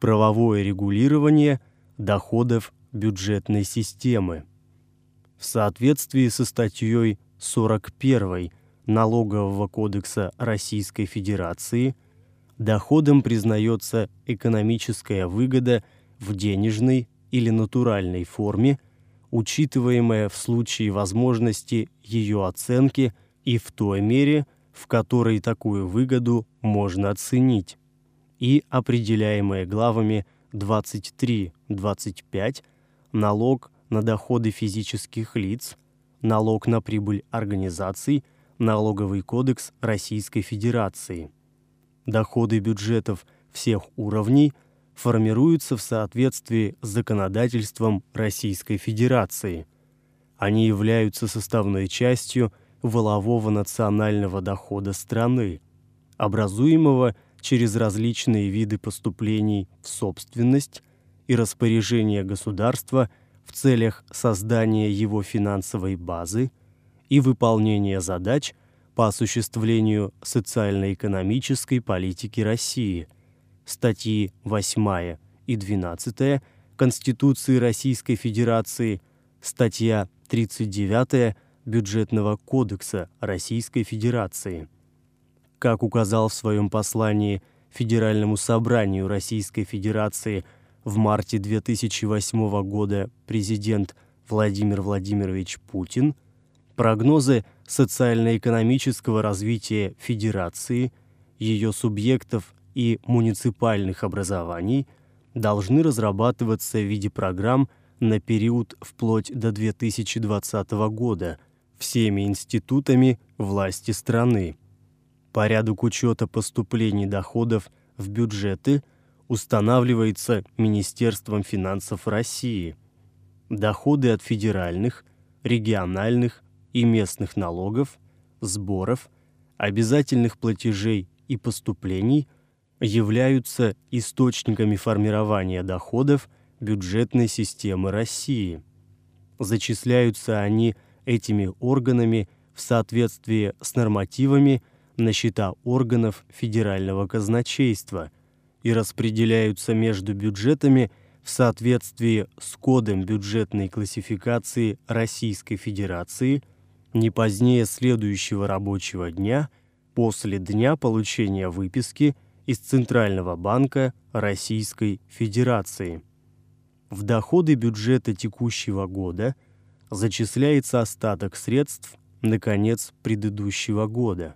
правовое регулирование доходов бюджетной системы. В соответствии со статьей 41 Налогового кодекса Российской Федерации доходом признается экономическая выгода в денежной или натуральной форме, учитываемая в случае возможности ее оценки и в той мере, в которой такую выгоду можно оценить, и определяемая главами 23-25 налог на доходы физических лиц, налог на прибыль организаций, налоговый кодекс Российской Федерации. Доходы бюджетов всех уровней – формируются в соответствии с законодательством Российской Федерации. Они являются составной частью волового национального дохода страны, образуемого через различные виды поступлений в собственность и распоряжение государства в целях создания его финансовой базы и выполнения задач по осуществлению социально-экономической политики России – статьи 8 и 12 Конституции Российской Федерации, статья 39 Бюджетного кодекса Российской Федерации. Как указал в своем послании Федеральному собранию Российской Федерации в марте 2008 года президент Владимир Владимирович Путин, прогнозы социально-экономического развития Федерации, ее субъектов и муниципальных образований должны разрабатываться в виде программ на период вплоть до 2020 года всеми институтами власти страны. Порядок учета поступлений доходов в бюджеты устанавливается Министерством финансов России. Доходы от федеральных, региональных и местных налогов, сборов, обязательных платежей и поступлений – являются источниками формирования доходов бюджетной системы России. Зачисляются они этими органами в соответствии с нормативами на счета органов федерального казначейства и распределяются между бюджетами в соответствии с кодом бюджетной классификации Российской Федерации не позднее следующего рабочего дня после дня получения выписки – из Центрального банка Российской Федерации. В доходы бюджета текущего года зачисляется остаток средств на конец предыдущего года.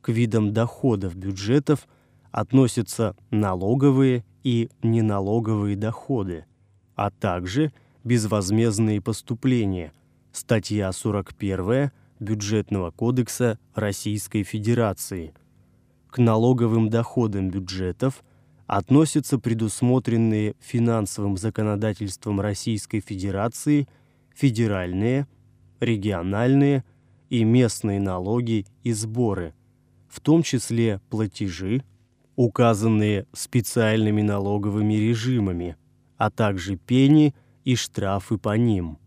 К видам доходов бюджетов относятся налоговые и неналоговые доходы, а также безвозмездные поступления, статья 41 Бюджетного кодекса Российской Федерации – к налоговым доходам бюджетов относятся предусмотренные финансовым законодательством Российской Федерации федеральные, региональные и местные налоги и сборы, в том числе платежи, указанные специальными налоговыми режимами, а также пени и штрафы по ним.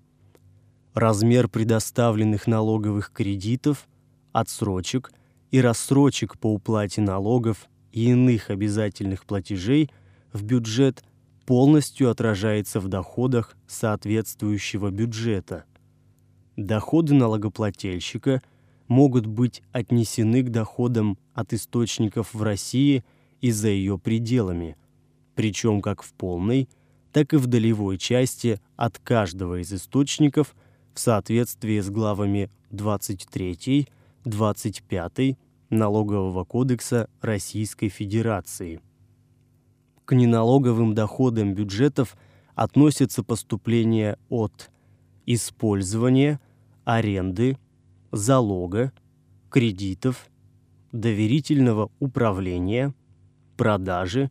Размер предоставленных налоговых кредитов, отсрочек – и рассрочек по уплате налогов и иных обязательных платежей в бюджет полностью отражается в доходах соответствующего бюджета. Доходы налогоплательщика могут быть отнесены к доходам от источников в России и за ее пределами, причем как в полной, так и в долевой части от каждого из источников в соответствии с главами 23 25 Налогового кодекса Российской Федерации. К неналоговым доходам бюджетов относятся поступления от использования, аренды, залога, кредитов, доверительного управления, продажи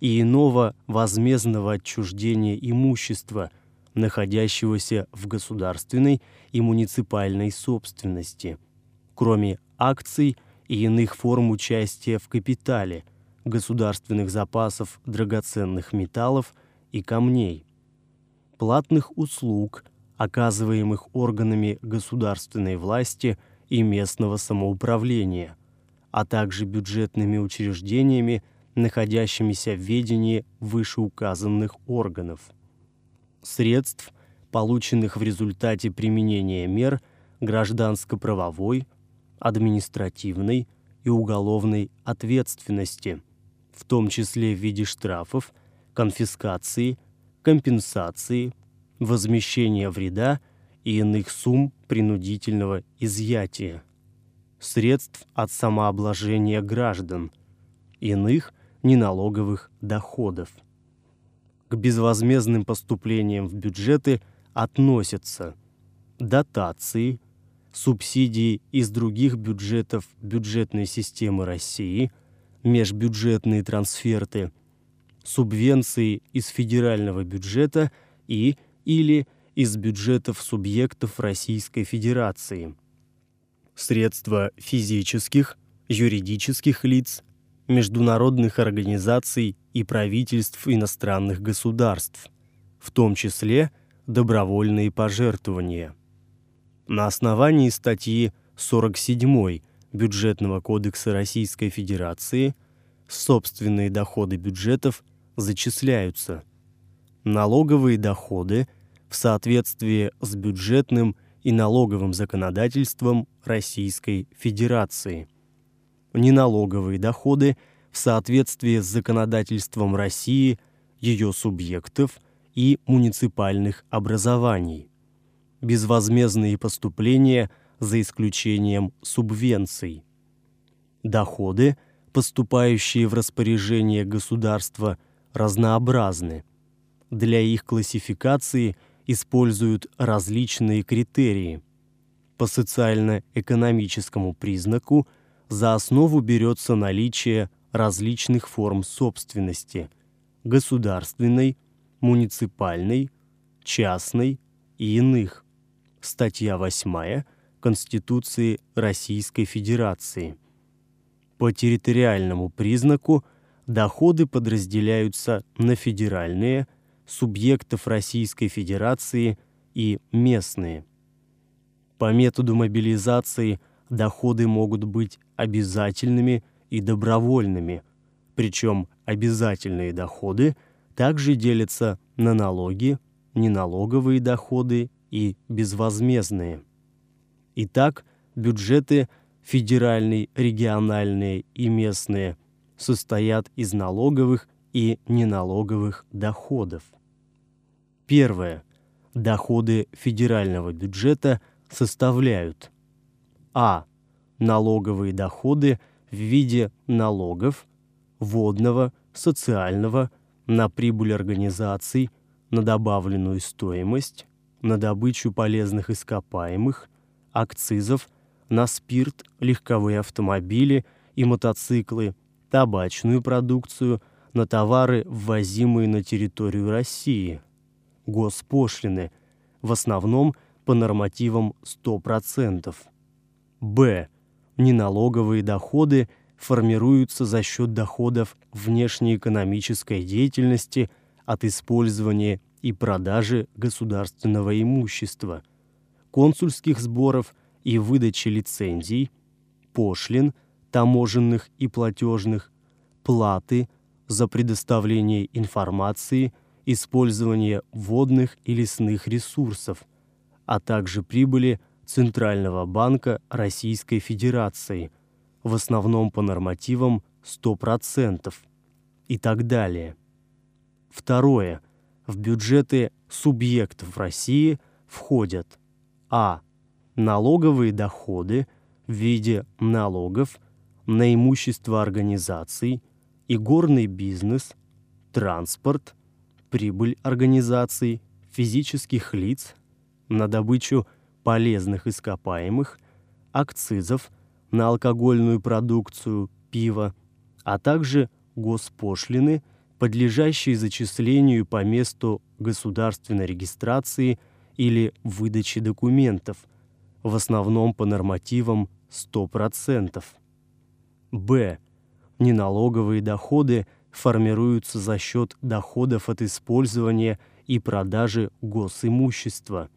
и иного возмездного отчуждения имущества, находящегося в государственной и муниципальной собственности – кроме акций и иных форм участия в капитале, государственных запасов драгоценных металлов и камней, платных услуг, оказываемых органами государственной власти и местного самоуправления, а также бюджетными учреждениями находящимися в ведении вышеуказанных органов. Средств, полученных в результате применения мер гражданско-правовой, административной и уголовной ответственности, в том числе в виде штрафов, конфискации, компенсации, возмещения вреда и иных сумм принудительного изъятия, средств от самообложения граждан, иных неналоговых доходов. К безвозмездным поступлениям в бюджеты относятся дотации, субсидии из других бюджетов бюджетной системы России, межбюджетные трансферты, субвенции из федерального бюджета и или из бюджетов субъектов Российской Федерации, средства физических, юридических лиц, международных организаций и правительств иностранных государств, в том числе добровольные пожертвования. На основании статьи 47 Бюджетного кодекса Российской Федерации собственные доходы бюджетов зачисляются. Налоговые доходы в соответствии с бюджетным и налоговым законодательством Российской Федерации. Неналоговые доходы в соответствии с законодательством России, ее субъектов и муниципальных образований. Безвозмездные поступления за исключением субвенций. Доходы, поступающие в распоряжение государства, разнообразны. Для их классификации – используют различные критерии. По социально-экономическому признаку за основу берется наличие различных форм собственности – государственной, муниципальной, частной и иных. Статья 8 Конституции Российской Федерации. По территориальному признаку доходы подразделяются на федеральные – субъектов Российской Федерации и местные. По методу мобилизации доходы могут быть обязательными и добровольными, причем обязательные доходы также делятся на налоги, неналоговые доходы и безвозмездные. Итак, бюджеты федеральные, региональные и местные состоят из налоговых и неналоговых доходов. Первое. Доходы федерального бюджета составляют а. Налоговые доходы в виде налогов, водного, социального, на прибыль организаций, на добавленную стоимость, на добычу полезных ископаемых, акцизов, на спирт, легковые автомобили и мотоциклы, табачную продукцию, на товары, ввозимые на территорию России – госпошлины, в основном по нормативам 100%. Б. Неналоговые доходы формируются за счет доходов внешнеэкономической деятельности от использования и продажи государственного имущества, консульских сборов и выдачи лицензий, пошлин, таможенных и платежных, платы за предоставление информации использование водных и лесных ресурсов, а также прибыли Центрального банка Российской Федерации, в основном по нормативам 100% и так далее. Второе. В бюджеты субъектов России входят а. налоговые доходы в виде налогов на имущество организаций и горный бизнес, транспорт – прибыль организаций, физических лиц на добычу полезных ископаемых, акцизов на алкогольную продукцию, пиво, а также госпошлины, подлежащие зачислению по месту государственной регистрации или выдачи документов, в основном по нормативам 100%. Б. Неналоговые доходы – формируются за счет доходов от использования и продажи госимущества,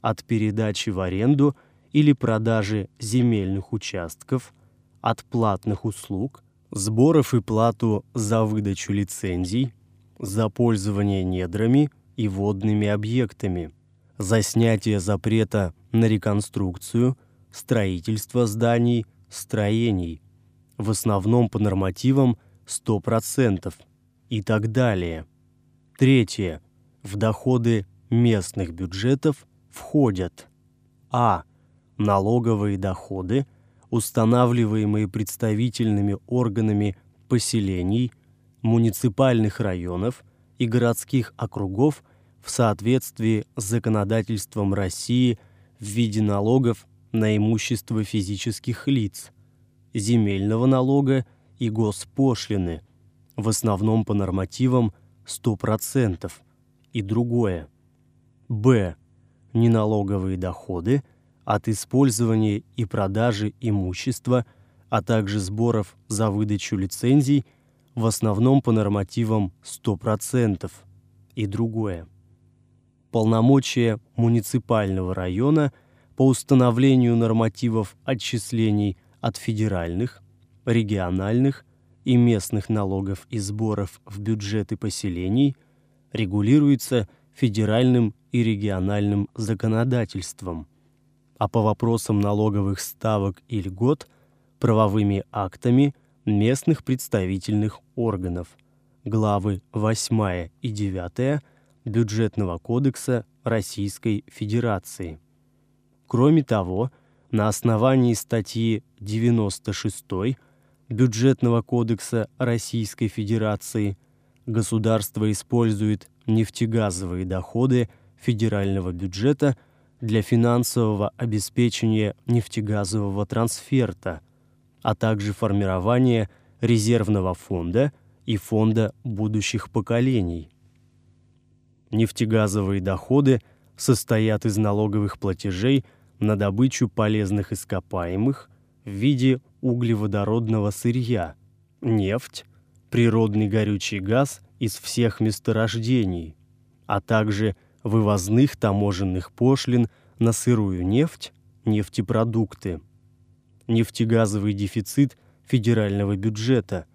от передачи в аренду или продажи земельных участков, от платных услуг, сборов и плату за выдачу лицензий, за пользование недрами и водными объектами, за снятие запрета на реконструкцию, строительство зданий, строений, в основном по нормативам 100% и так далее. Третье. В доходы местных бюджетов входят а. налоговые доходы, устанавливаемые представительными органами поселений, муниципальных районов и городских округов в соответствии с законодательством России в виде налогов на имущество физических лиц, земельного налога и госпошлины, в основном по нормативам 100% и другое. Б. Неналоговые доходы от использования и продажи имущества, а также сборов за выдачу лицензий, в основном по нормативам 100% и другое. Полномочия муниципального района по установлению нормативов отчислений от федеральных, региональных и местных налогов и сборов в бюджеты поселений регулируется федеральным и региональным законодательством, а по вопросам налоговых ставок и льгот правовыми актами местных представительных органов, главы 8 и 9 Бюджетного кодекса Российской Федерации. Кроме того, на основании статьи 96 Бюджетного кодекса Российской Федерации государство использует нефтегазовые доходы федерального бюджета для финансового обеспечения нефтегазового трансферта, а также формирования резервного фонда и фонда будущих поколений. Нефтегазовые доходы состоят из налоговых платежей на добычу полезных ископаемых в виде углеводородного сырья, нефть, природный горючий газ из всех месторождений, а также вывозных таможенных пошлин на сырую нефть, нефтепродукты. Нефтегазовый дефицит федерального бюджета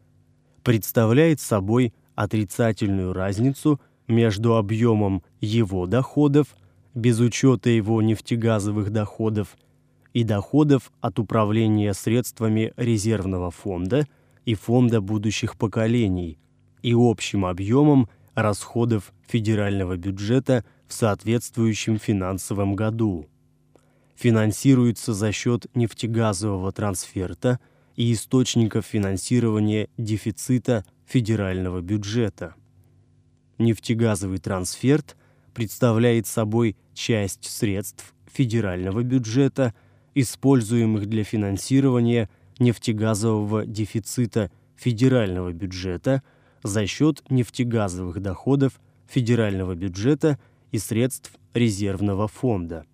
представляет собой отрицательную разницу между объемом его доходов без учета его нефтегазовых доходов и доходов от управления средствами резервного фонда и фонда будущих поколений и общим объемом расходов федерального бюджета в соответствующем финансовом году. Финансируется за счет нефтегазового трансферта и источников финансирования дефицита федерального бюджета. Нефтегазовый трансферт представляет собой часть средств федерального бюджета – используемых для финансирования нефтегазового дефицита федерального бюджета за счет нефтегазовых доходов федерального бюджета и средств резервного фонда.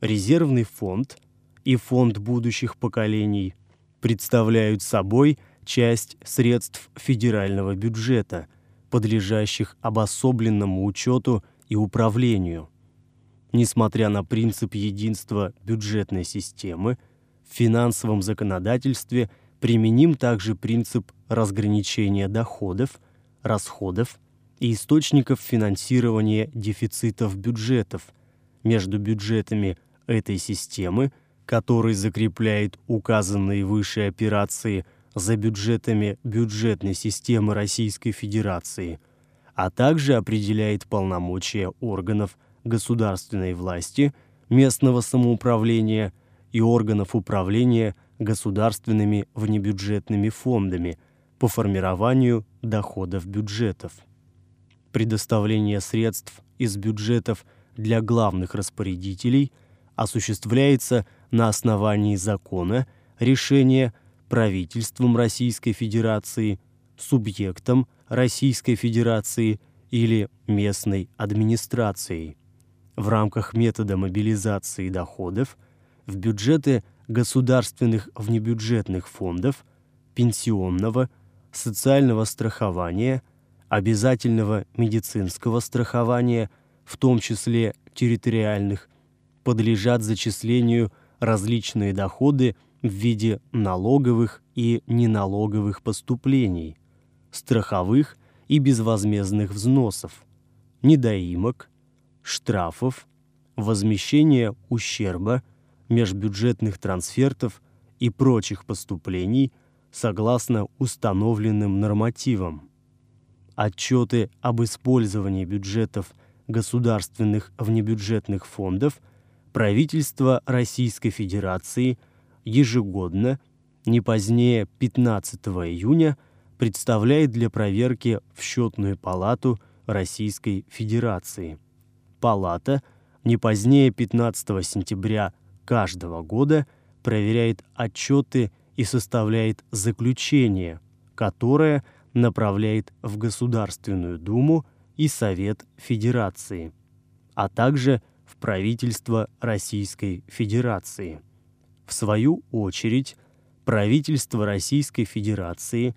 Резервный фонд и фонд будущих поколений представляют собой часть средств федерального бюджета, подлежащих обособленному учету и управлению – Несмотря на принцип единства бюджетной системы, в финансовом законодательстве применим также принцип разграничения доходов, расходов и источников финансирования дефицитов бюджетов между бюджетами этой системы, который закрепляет указанные выше операции за бюджетами бюджетной системы Российской Федерации, а также определяет полномочия органов государственной власти, местного самоуправления и органов управления государственными внебюджетными фондами по формированию доходов бюджетов. Предоставление средств из бюджетов для главных распорядителей осуществляется на основании закона, решения правительством Российской Федерации, субъектом Российской Федерации или местной администрацией. В рамках метода мобилизации доходов в бюджеты государственных внебюджетных фондов, пенсионного, социального страхования, обязательного медицинского страхования, в том числе территориальных, подлежат зачислению различные доходы в виде налоговых и неналоговых поступлений, страховых и безвозмездных взносов, недоимок, штрафов, возмещения ущерба, межбюджетных трансфертов и прочих поступлений согласно установленным нормативам. Отчеты об использовании бюджетов государственных внебюджетных фондов правительство Российской Федерации ежегодно, не позднее 15 июня, представляет для проверки в счетную палату Российской Федерации. Палата не позднее 15 сентября каждого года проверяет отчеты и составляет заключение, которое направляет в Государственную Думу и Совет Федерации, а также в правительство Российской Федерации. В свою очередь, правительство Российской Федерации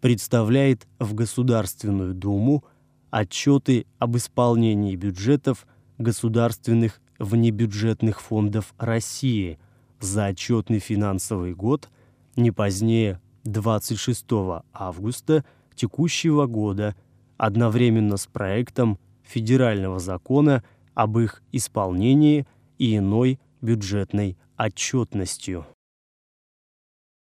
представляет в Государственную Думу отчеты об исполнении бюджетов государственных внебюджетных фондов России за отчетный финансовый год не позднее 26 августа текущего года одновременно с проектом федерального закона об их исполнении и иной бюджетной отчетностью.